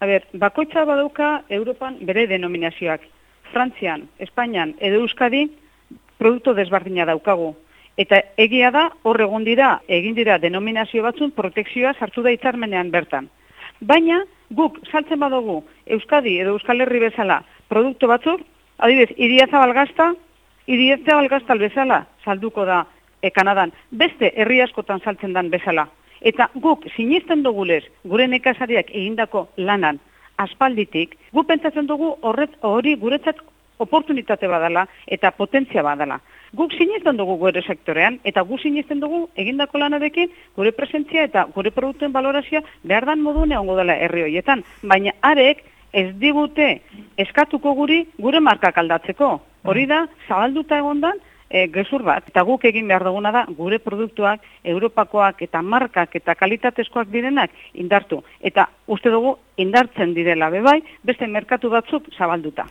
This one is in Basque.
A ber, bakoitza badauka Europan bere denominazioak. Frantzian, Espainian edo Euskadi produktu desbardina daukagu. Eta egia da, hor egon dira, egin dira denominazio batzun protekzioa sartu da hitzarmenean bertan. Baina, guk saltzen badugu Euskadi edo Euskal Herri bezala produktu batzuk, adibidez, iria zabalgazta, iria zabalgazta bezala salduko da e, Kanadan. Beste herri askotan saltzen dan bezala. Eta guk sinisten dugulez gure nekazariak egindako lanan aspalditik, guk pentsatzen dugu horret hori guretzat oportunitate badala eta potentzia badala. Guk sinisten dugu gure sektorean eta guk sinisten dugu egindako lanarekin gure presentzia eta gure produktuen balorazioa behar dan modu neongo dela herri horietan. Baina arek ez digute eskatuko guri gure markak aldatzeko. Hori da, zabalduta egondan, e, gezur bat. Eta guk egin behar duguna da, gure produktuak, Europakoak eta markak eta kalitatezkoak direnak indartu. Eta uste dugu indartzen direla bebai, beste merkatu batzuk zabalduta.